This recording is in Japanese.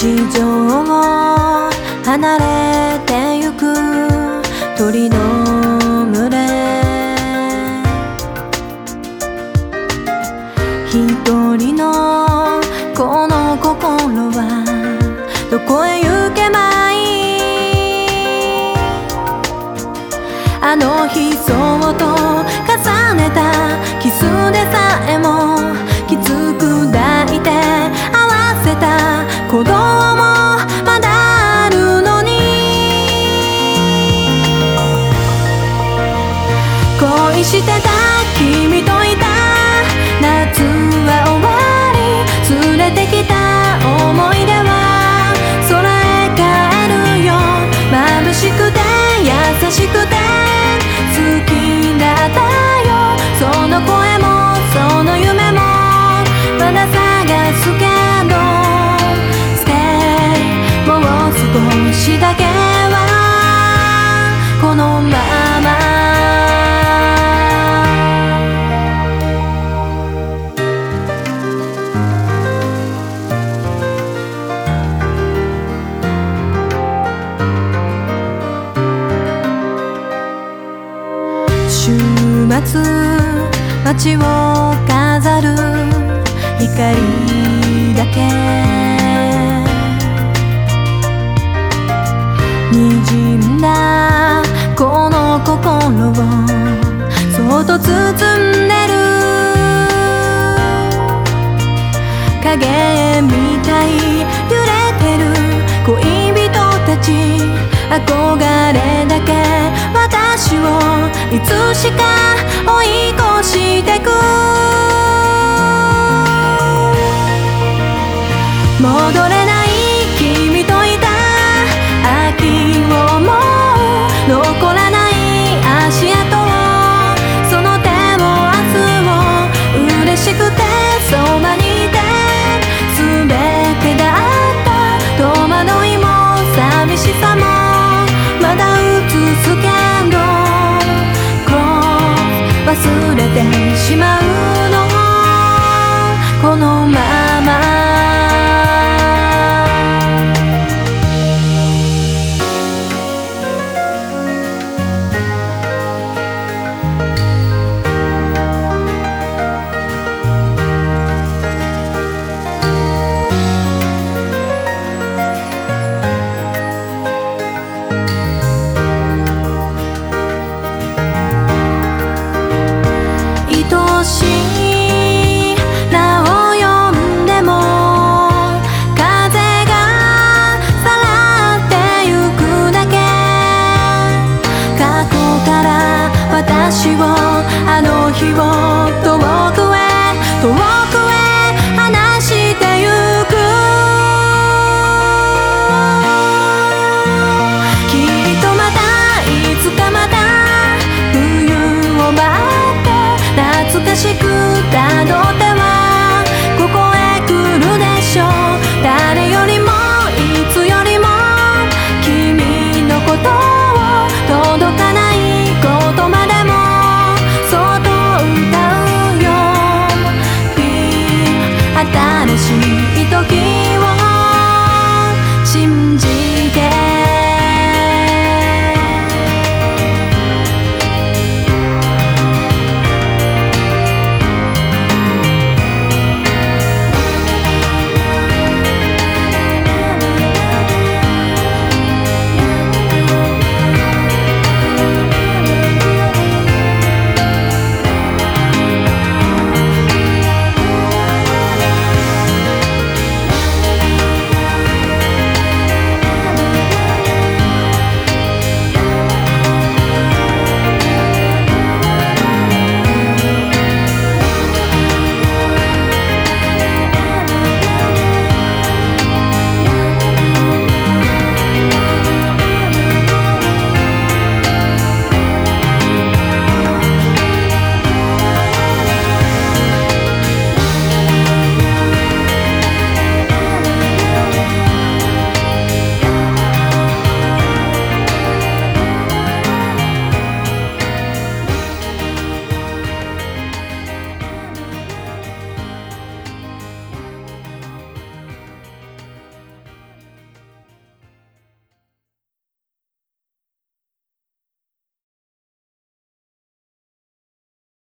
地上を離れてゆく鳥の群れ。一人のこの心はどこへ行けばいい？あの日そっと重ねたキスでさえもた鼓動もまだあるのに。恋してた君といた夏は終わり連れてきた思い出は空へ帰るよ。眩しくて優しくてう少しだけはこのまま。週末街を飾る光だけ。滲んだこの心をそっと包んでる影みたい揺れてる恋人たち憧れだけ私をいつしか追い越してく戻れない君といた秋忘れてしまうの。このまま過去から私をあの日を遠く